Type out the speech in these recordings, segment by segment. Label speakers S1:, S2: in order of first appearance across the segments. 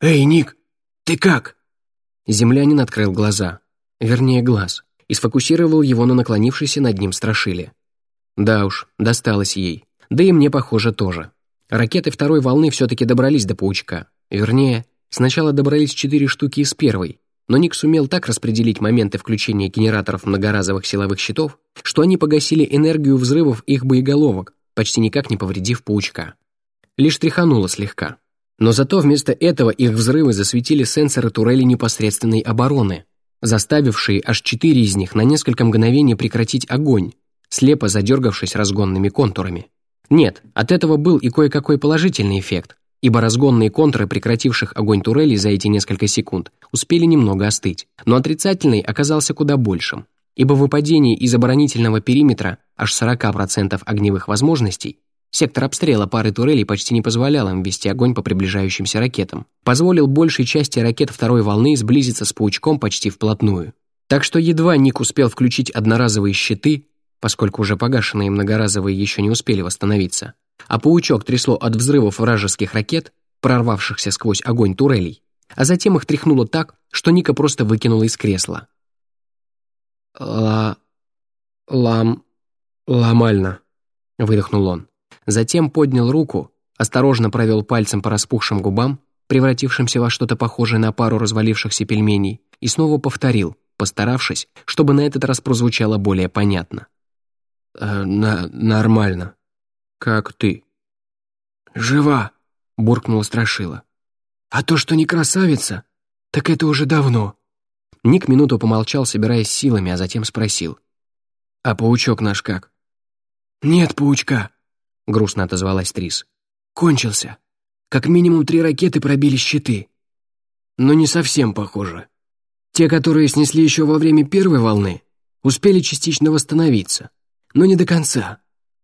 S1: «Эй, Ник, ты как?»
S2: Землянин открыл глаза, вернее глаз, и сфокусировал его на наклонившейся над ним страшиле. Да уж, досталось ей. Да и мне, похоже, тоже. Ракеты второй волны все-таки добрались до паучка. Вернее, сначала добрались четыре штуки из первой, но Ник сумел так распределить моменты включения генераторов многоразовых силовых щитов, что они погасили энергию взрывов их боеголовок, почти никак не повредив паучка. Лишь тряхануло слегка. Но зато вместо этого их взрывы засветили сенсоры турели непосредственной обороны, заставившие аж четыре из них на несколько мгновений прекратить огонь, слепо задергавшись разгонными контурами. Нет, от этого был и кое-какой положительный эффект, ибо разгонные контуры прекративших огонь турелей за эти несколько секунд успели немного остыть, но отрицательный оказался куда большим, ибо выпадение из оборонительного периметра аж 40% огневых возможностей Сектор обстрела пары турелей почти не позволял им вести огонь по приближающимся ракетам. Позволил большей части ракет второй волны сблизиться с паучком почти вплотную. Так что едва Ник успел включить одноразовые щиты, поскольку уже погашенные многоразовые еще не успели восстановиться, а паучок трясло от взрывов вражеских ракет, прорвавшихся сквозь огонь турелей, а затем их тряхнуло так, что Ника просто выкинула из кресла. «Ла... лам... ламально», — выдохнул он. Затем поднял руку, осторожно провел пальцем по распухшим губам, превратившимся во что-то похожее на пару развалившихся пельменей, и снова повторил, постаравшись, чтобы на этот раз прозвучало более понятно. «Э, на «Нормально. Как ты?»
S1: «Жива», — буркнула Страшила. «А то, что не красавица, так это уже давно».
S2: Ник минуту помолчал, собираясь силами, а затем спросил. «А паучок наш как?»
S1: «Нет паучка», — грустно отозвалась Трис. «Кончился. Как минимум три ракеты пробили щиты. Но не совсем похоже. Те, которые снесли еще во время первой волны, успели частично восстановиться. Но не до конца.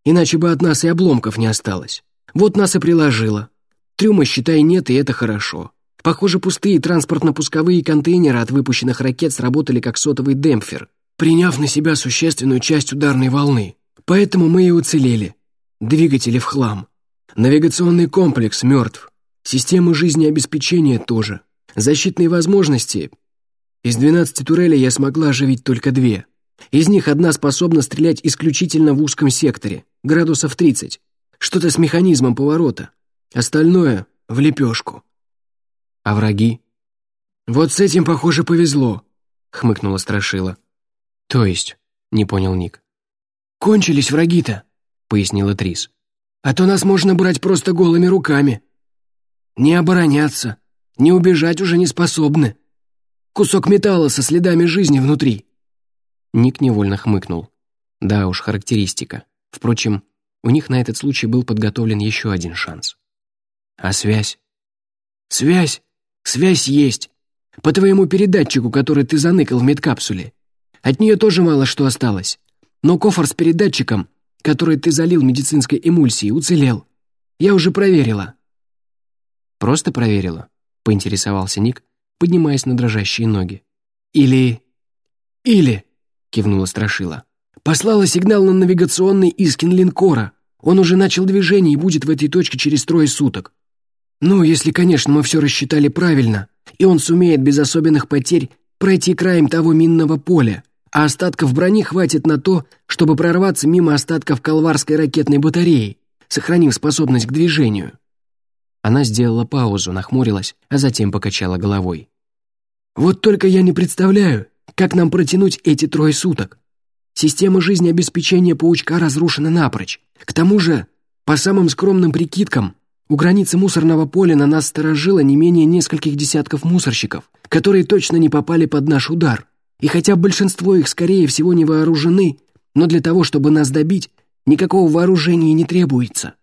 S1: Иначе бы от нас и обломков не осталось. Вот нас и приложило. Трюма, считай, нет, и это хорошо. Похоже, пустые транспортно-пусковые контейнеры от выпущенных ракет сработали как сотовый демпфер, приняв на себя существенную часть ударной волны. Поэтому мы и уцелели. Двигатели в хлам. Навигационный комплекс мертв. Системы жизнеобеспечения тоже. Защитные возможности. Из 12 турелей я смогла оживить только две. Из них одна способна стрелять исключительно в узком секторе, градусов 30. Что-то с механизмом поворота. Остальное — в лепешку.
S2: А враги?
S1: Вот с этим, похоже, повезло, — хмыкнула Страшила.
S2: То есть, не понял Ник.
S1: Кончились враги-то пояснила Трис. «А то нас можно брать просто голыми руками. Не обороняться, не убежать уже не способны. Кусок металла со следами жизни внутри».
S2: Ник невольно хмыкнул. Да уж, характеристика. Впрочем, у них на этот случай был подготовлен еще один шанс. А связь?
S1: Связь? Связь есть. По твоему передатчику, который ты заныкал в медкапсуле. От нее тоже мало что осталось. Но кофр с передатчиком который ты залил медицинской эмульсией, уцелел. Я уже проверила».
S2: «Просто проверила?» — поинтересовался Ник, поднимаясь на дрожащие ноги.
S1: «Или... или...» — кивнула Страшила. «Послала сигнал на навигационный Искин линкора. Он уже начал движение и будет в этой точке через трое суток. Ну, если, конечно, мы все рассчитали правильно, и он сумеет без особенных потерь пройти краем того минного поля а остатков брони хватит на то, чтобы прорваться мимо остатков колварской ракетной батареи, сохранив способность к движению.
S2: Она сделала паузу, нахмурилась, а затем покачала головой.
S1: «Вот только я не представляю, как нам протянуть эти трое суток. Система жизнеобеспечения паучка разрушена напрочь. К тому же, по самым скромным прикидкам, у границы мусорного поля на нас сторожило не менее нескольких десятков мусорщиков, которые точно не попали под наш удар. И хотя большинство их, скорее всего, не вооружены, но для того, чтобы нас добить, никакого вооружения не требуется.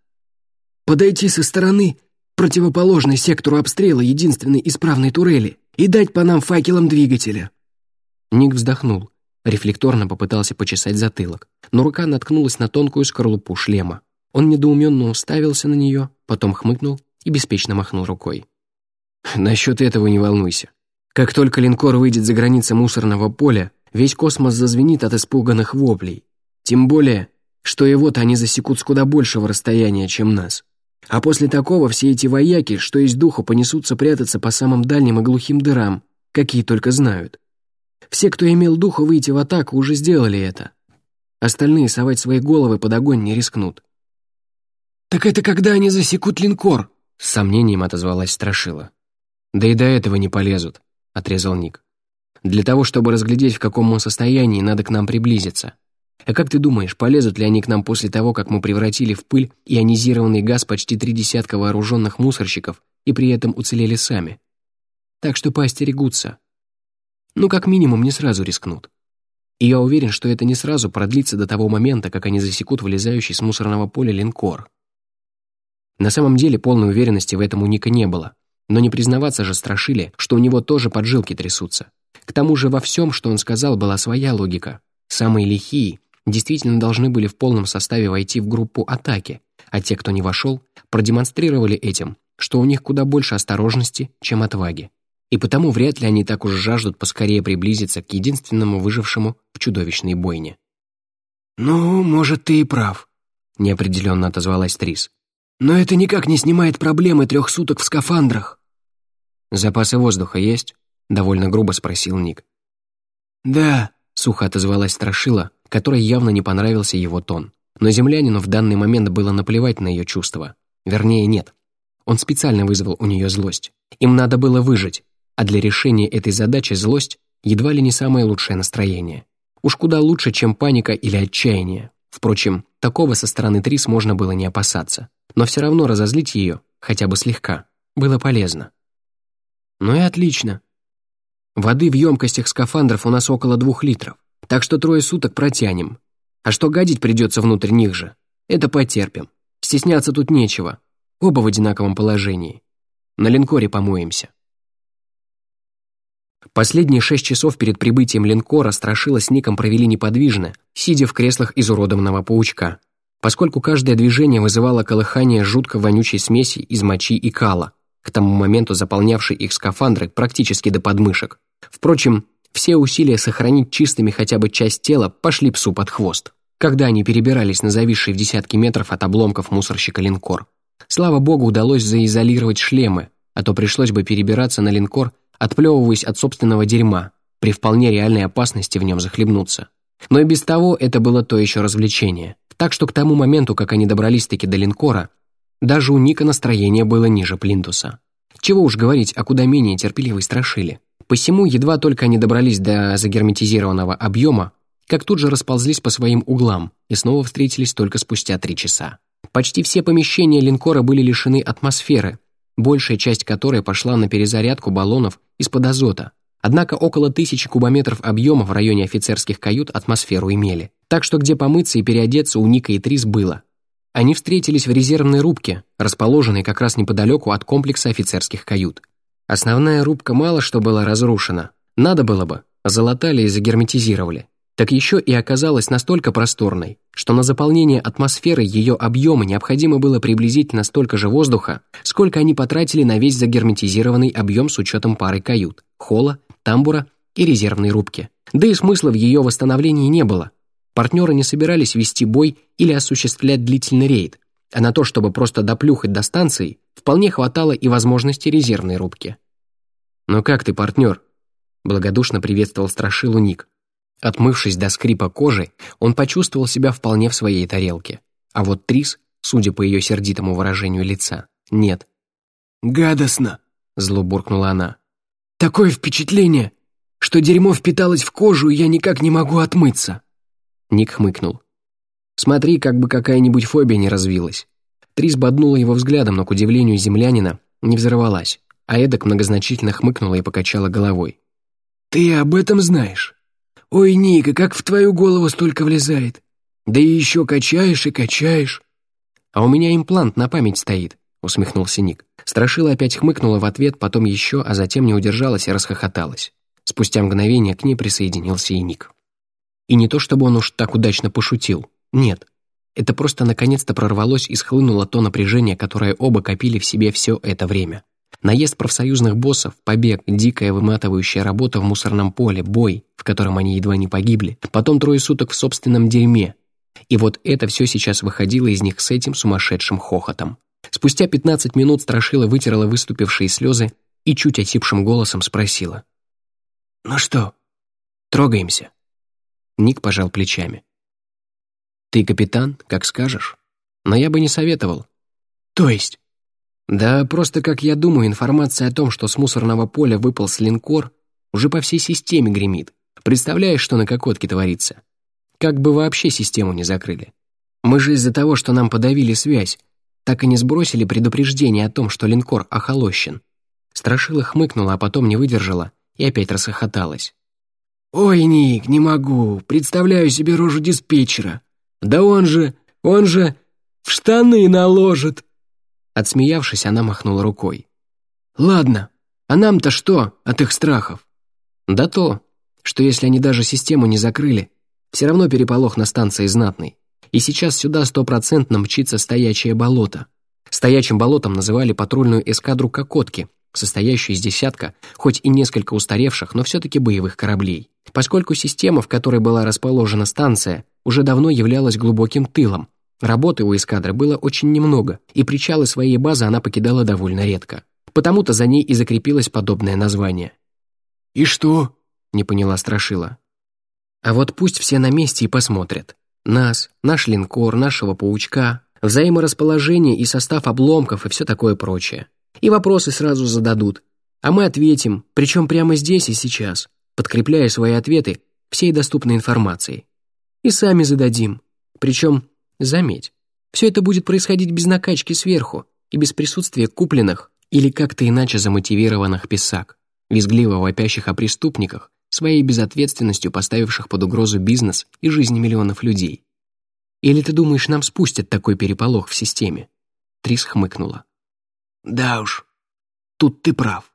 S1: Подойти со стороны, противоположной сектору обстрела единственной исправной турели, и дать по нам факелам двигателя.
S2: Ник вздохнул, рефлекторно попытался почесать затылок, но рука наткнулась на тонкую скорлупу шлема. Он недоуменно уставился на нее, потом хмыкнул и беспечно махнул рукой. «Насчет этого не волнуйся. Как только линкор выйдет за границы мусорного поля, весь космос зазвенит от испуганных воплей. Тем более, что его-то они засекут с куда большего расстояния, чем нас.
S1: А после такого все эти вояки, что из духу, понесутся прятаться по самым дальним и глухим дырам, какие только знают. Все, кто имел духу выйти в атаку, уже сделали это. Остальные совать свои головы под огонь не рискнут. «Так это когда они засекут линкор?» С сомнением отозвалась Страшила.
S2: «Да и до этого не полезут», — отрезал Ник. «Для того, чтобы разглядеть, в каком он состоянии, надо к нам приблизиться. А как ты думаешь, полезут ли они к нам после того, как мы превратили в пыль ионизированный газ почти три десятка вооруженных мусорщиков и при этом уцелели сами? Так что поостерегутся. Ну, как минимум, не сразу рискнут. И я уверен, что это не сразу продлится до того момента, как они засекут вылезающий с мусорного поля линкор. На самом деле полной уверенности в этом у Ника не было, но не признаваться же страшили, что у него тоже поджилки трясутся. К тому же во всем, что он сказал, была своя логика. Самые лихие действительно должны были в полном составе войти в группу атаки, а те, кто не вошел, продемонстрировали этим, что у них куда больше осторожности, чем отваги. И потому вряд ли они так уж жаждут поскорее приблизиться к единственному выжившему в чудовищной бойне.
S1: «Ну, может, ты и прав», — неопределенно отозвалась Трис. «Но это никак не снимает проблемы трех суток в скафандрах».
S2: «Запасы воздуха есть?» — довольно грубо спросил Ник.
S1: «Да», —
S2: сухо отозвалась Страшила, которой явно не понравился его тон. Но землянину в данный момент было наплевать на ее чувства. Вернее, нет. Он специально вызвал у нее злость. Им надо было выжить, а для решения этой задачи злость едва ли не самое лучшее настроение. Уж куда лучше, чем паника или отчаяние. Впрочем, такого со стороны Трис можно было не опасаться. Но все равно разозлить ее, хотя бы слегка, было полезно.
S1: Ну и отлично.
S2: Воды в емкостях скафандров у нас около двух литров, так что трое суток протянем. А что гадить придется внутрь них же, это потерпим. Стесняться тут нечего, оба в одинаковом положении. На линкоре помоемся. Последние шесть часов перед прибытием линкора Страшила с Ником провели неподвижно, сидя в креслах изуродованного паучка, поскольку каждое движение вызывало колыхание жутко вонючей смеси из мочи и кала, к тому моменту заполнявшей их скафандры практически до подмышек. Впрочем, все усилия сохранить чистыми хотя бы часть тела пошли псу под хвост, когда они перебирались на зависший в десятки метров от обломков мусорщика линкор. Слава богу, удалось заизолировать шлемы, а то пришлось бы перебираться на линкор, отплевываясь от собственного дерьма, при вполне реальной опасности в нем захлебнуться. Но и без того это было то еще развлечение. Так что к тому моменту, как они добрались-таки до линкора, даже у Ника настроение было ниже плинтуса. Чего уж говорить о куда менее терпеливой страшили. Посему, едва только они добрались до загерметизированного объема, как тут же расползлись по своим углам и снова встретились только спустя три часа. Почти все помещения линкора были лишены атмосферы, большая часть которой пошла на перезарядку баллонов из-под азота. Однако около тысячи кубометров объема в районе офицерских кают атмосферу имели. Так что где помыться и переодеться у Ника и Трис было. Они встретились в резервной рубке, расположенной как раз неподалеку от комплекса офицерских кают. Основная рубка мало что была разрушена. Надо было бы, залатали и загерметизировали. Так еще и оказалась настолько просторной, что на заполнение атмосферы ее объема необходимо было приблизительно столько же воздуха, сколько они потратили на весь загерметизированный объем с учетом пары кают, холла, тамбура и резервной рубки. Да и смысла в ее восстановлении не было. Партнеры не собирались вести бой или осуществлять длительный рейд, а на то, чтобы просто доплюхать до станции, вполне хватало и возможности резервной рубки. «Ну как ты, партнер?» Благодушно приветствовал Страшилу Ник. Отмывшись до скрипа кожи, он почувствовал себя вполне в своей тарелке. А вот Трис, судя по ее сердитому выражению лица, нет.
S1: «Гадостно!»
S2: — зло буркнула она.
S1: «Такое впечатление, что дерьмо впиталось в кожу, и я никак не могу отмыться!»
S2: Ник хмыкнул. Смотри, как бы какая-нибудь фобия не развилась. Трис боднула его взглядом, но, к удивлению землянина, не взорвалась, а эдак многозначительно хмыкнула и покачала головой.
S1: «Ты об этом знаешь? Ой, Ника, как в твою голову столько влезает? Да и еще качаешь и качаешь».
S2: «А у меня имплант на память стоит», — усмехнулся Ник. Страшила опять хмыкнула в ответ, потом еще, а затем не удержалась и расхохоталась. Спустя мгновение к ней присоединился и Ник. И не то чтобы он уж так удачно пошутил. Нет. Это просто наконец-то прорвалось и схлынуло то напряжение, которое оба копили в себе все это время. Наезд профсоюзных боссов, побег, дикая выматывающая работа в мусорном поле, бой, в котором они едва не погибли, потом трое суток в собственном дерьме. И вот это все сейчас выходило из них с этим сумасшедшим хохотом. Спустя 15 минут Страшила вытерла выступившие слезы и чуть осипшим голосом спросила.
S1: «Ну что, трогаемся?»
S2: Ник пожал плечами. «Ты капитан, как скажешь. Но я бы не советовал».
S1: «То есть?»
S2: «Да просто, как я думаю, информация о том, что с мусорного поля выпал линкор, уже по всей системе гремит. Представляешь, что на Кокотке творится? Как бы вообще систему не закрыли. Мы же из-за того, что нам подавили связь, так и не сбросили предупреждение о том, что линкор охолощен. Страшила хмыкнула, а потом не выдержала и опять расхохоталась.
S1: «Ой, Ник, не могу, представляю себе рожу диспетчера. Да он же, он же в штаны наложит!»
S2: Отсмеявшись, она махнула рукой.
S1: «Ладно, а нам-то что от их страхов?»
S2: «Да то, что если они даже систему не закрыли, все равно переполох на станции знатный. И сейчас сюда стопроцентно мчится стоячее болото. Стоячим болотом называли патрульную эскадру «Кокотки», состоящую из десятка, хоть и несколько устаревших, но все-таки боевых кораблей. Поскольку система, в которой была расположена станция, уже давно являлась глубоким тылом, работы у эскадры было очень немного, и причалы своей базы она покидала довольно редко. Потому-то за ней и закрепилось подобное название.
S1: «И что?»
S2: — не поняла Страшила. «А вот пусть все на месте и посмотрят. Нас, наш линкор, нашего паучка, взаиморасположение и состав обломков и все такое прочее. И вопросы сразу зададут. А мы ответим, причем прямо здесь и сейчас, подкрепляя свои ответы всей доступной информацией. И сами зададим. Причем, заметь, все это будет происходить без накачки сверху и без присутствия купленных или как-то иначе замотивированных писак, визгливо вопящих о преступниках, своей безответственностью поставивших под угрозу бизнес и жизни миллионов людей. Или ты думаешь, нам спустят такой переполох в системе?» Трис хмыкнула.
S1: «Да уж, тут ты прав».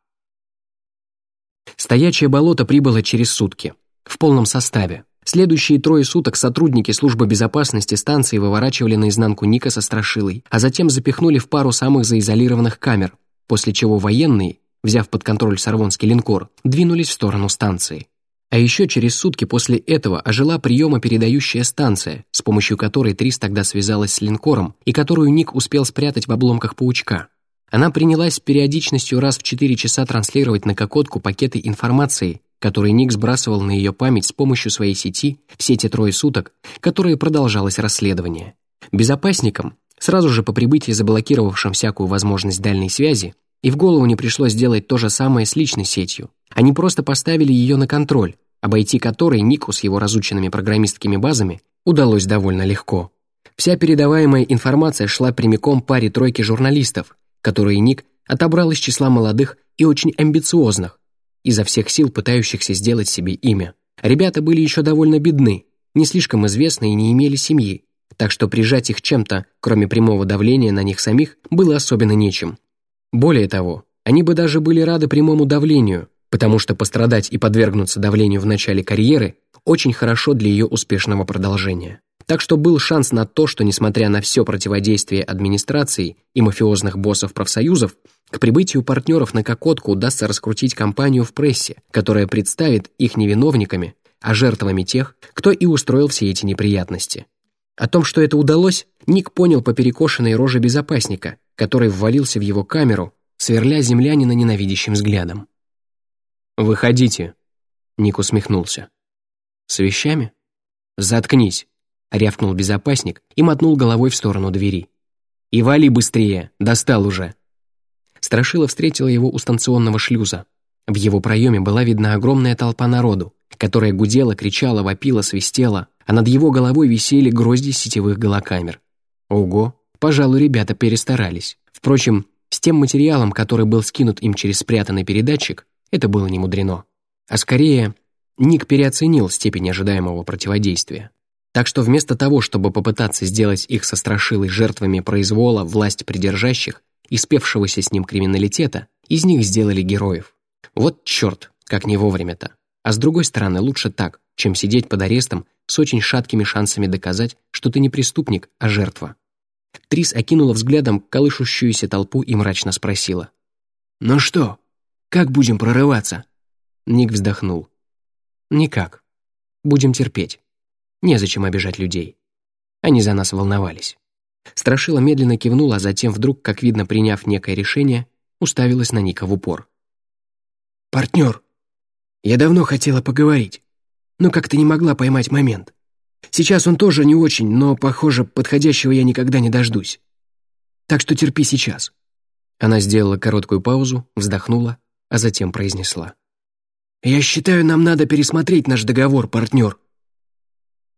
S2: Стоячее болото прибыло через сутки, в полном составе. Следующие трое суток сотрудники службы безопасности станции выворачивали наизнанку Ника со страшилой, а затем запихнули в пару самых заизолированных камер, после чего военные, взяв под контроль сорвонский линкор, двинулись в сторону станции. А еще через сутки после этого ожила приемо-передающая станция, с помощью которой Трис тогда связалась с линкором и которую Ник успел спрятать в обломках паучка. Она принялась с периодичностью раз в 4 часа транслировать на Кокотку пакеты информации, которые Ник сбрасывал на ее память с помощью своей сети все те трое суток, которые продолжалось расследование. Безопасникам, сразу же по прибытии заблокировавшим всякую возможность дальней связи, и в голову не пришлось сделать то же самое с личной сетью. Они просто поставили ее на контроль, обойти который Нику с его разученными программистскими базами удалось довольно легко. Вся передаваемая информация шла прямиком паре тройки журналистов, которые Ник отобрал из числа молодых и очень амбициозных, изо всех сил пытающихся сделать себе имя. Ребята были еще довольно бедны, не слишком известны и не имели семьи, так что прижать их чем-то, кроме прямого давления на них самих, было особенно нечем. Более того, они бы даже были рады прямому давлению, потому что пострадать и подвергнуться давлению в начале карьеры очень хорошо для ее успешного продолжения. Так что был шанс на то, что, несмотря на все противодействие администрации и мафиозных боссов профсоюзов, к прибытию партнеров на Кокотку удастся раскрутить кампанию в прессе, которая представит их не виновниками, а жертвами тех, кто и устроил все эти неприятности. О том, что это удалось, Ник понял по перекошенной роже безопасника, который ввалился в его камеру, сверля землянина ненавидящим взглядом. «Выходите», — Ник усмехнулся. «С вещами?» «Заткнись», — рявкнул безопасник и мотнул головой в сторону двери. «И вали быстрее, достал уже». Страшила встретила его у станционного шлюза. В его проеме была видна огромная толпа народу, которая гудела, кричала, вопила, свистела, а над его головой висели грозди сетевых голокамер. Ого, пожалуй, ребята перестарались. Впрочем, с тем материалом, который был скинут им через спрятанный передатчик, это было не мудрено. А скорее, Ник переоценил степень ожидаемого противодействия. Так что вместо того, чтобы попытаться сделать их со страшилой жертвами произвола власть придержащих и спевшегося с ним криминалитета, из них сделали героев. Вот черт, как не вовремя-то. А с другой стороны, лучше так, чем сидеть под арестом с очень шаткими шансами доказать, что ты не преступник, а жертва. Трис окинула взглядом колышущуюся толпу и мрачно спросила.
S1: «Ну что, как будем прорываться?»
S2: Ник вздохнул. «Никак. Будем терпеть. Незачем обижать людей. Они за нас волновались». Страшила медленно кивнула, а затем вдруг, как видно, приняв некое решение, уставилась на Ника в упор.
S1: «Партнер, я давно хотела поговорить, но как-то не могла поймать момент. Сейчас он тоже не очень, но, похоже, подходящего я никогда не дождусь. Так что терпи сейчас».
S2: Она сделала короткую паузу, вздохнула, а затем произнесла.
S1: «Я считаю, нам надо пересмотреть наш договор, партнер».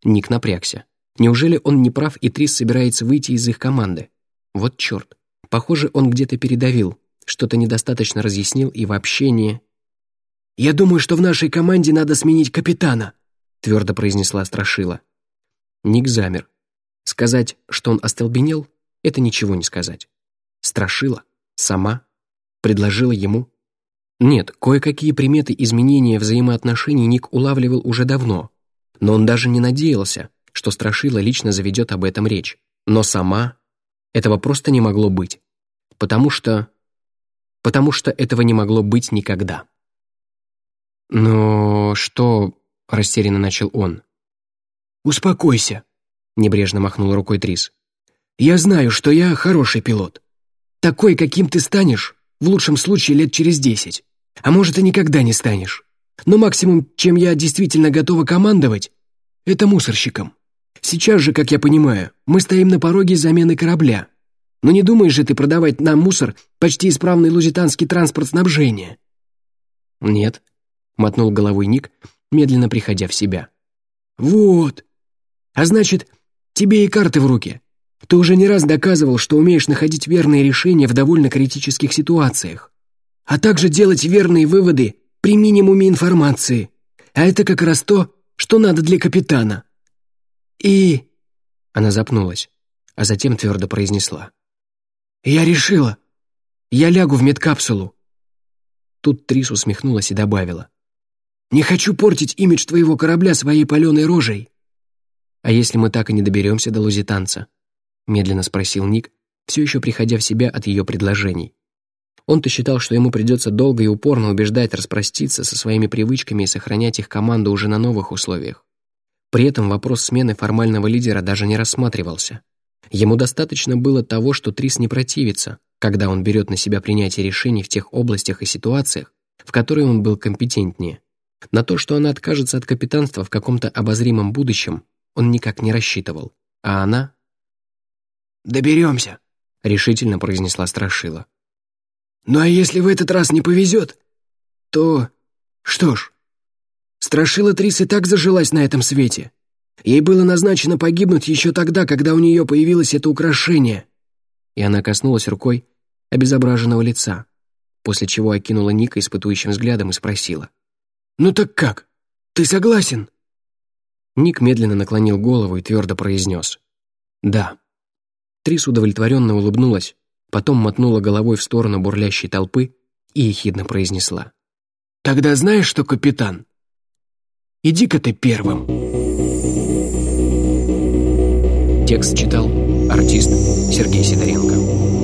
S2: Ник напрягся. Неужели он не прав, и Трис собирается выйти из их команды? Вот черт. Похоже, он где-то передавил, что-то недостаточно разъяснил и вообще не...
S1: «Я думаю, что в нашей команде надо сменить капитана»,
S2: твердо произнесла Страшила. Ник замер. Сказать, что он остолбенел, это ничего не сказать. Страшила, сама, предложила ему. Нет, кое-какие приметы изменения взаимоотношений Ник улавливал уже давно, но он даже не надеялся, что Страшила лично заведет об этом речь. Но сама этого просто не могло быть. Потому что... Потому что этого не могло быть никогда. «Но что...» — растерянно начал он.
S1: «Успокойся», — небрежно махнул рукой Трис. «Я знаю, что я хороший пилот. Такой, каким ты станешь, в лучшем случае лет через десять. А может, и никогда не станешь. Но максимум, чем я действительно готова командовать, это мусорщиком. Сейчас же, как я понимаю, мы стоим на пороге замены корабля. Но не думаешь же ты продавать нам мусор почти исправный лузитанский транспорт снабжения?»
S2: «Нет», — мотнул головой Ник, медленно приходя в себя.
S1: «Вот. А значит, тебе и карты в руки. Ты уже не раз доказывал, что умеешь находить верные решения в довольно критических ситуациях, а также делать верные выводы при минимуме информации. А это как раз то, что надо для капитана. И...»
S2: Она запнулась, а затем твердо произнесла.
S1: «Я решила. Я лягу в медкапсулу».
S2: Тут Трис усмехнулась и добавила.
S1: «Не хочу портить имидж твоего корабля своей паленой рожей».
S2: «А если мы так и не доберемся до лузитанца?» Медленно спросил Ник, все еще приходя в себя от ее предложений. Он-то считал, что ему придется долго и упорно убеждать распроститься со своими привычками и сохранять их команду уже на новых условиях. При этом вопрос смены формального лидера даже не рассматривался. Ему достаточно было того, что Трис не противится, когда он берет на себя принятие решений в тех областях и ситуациях, в которые он был компетентнее. На то, что она откажется от капитанства в каком-то обозримом будущем, он никак не рассчитывал. А она...
S1: «Доберемся», — решительно произнесла Страшила. «Ну а если в этот раз не повезет, то... Что ж, Страшила Трис и так зажилась на этом свете. Ей было назначено погибнуть еще тогда, когда у нее появилось это украшение.
S2: И она коснулась рукой обезображенного лица, после чего окинула Ника испытующим взглядом и спросила.
S1: «Ну так как? Ты согласен?»
S2: Ник медленно наклонил голову и твердо произнес. «Да». Трис удовлетворенно улыбнулась, потом мотнула головой в сторону бурлящей толпы и ехидно произнесла.
S1: «Тогда знаешь что, капитан? Иди-ка ты первым.
S2: Текст читал артист Сергей Сидоренко.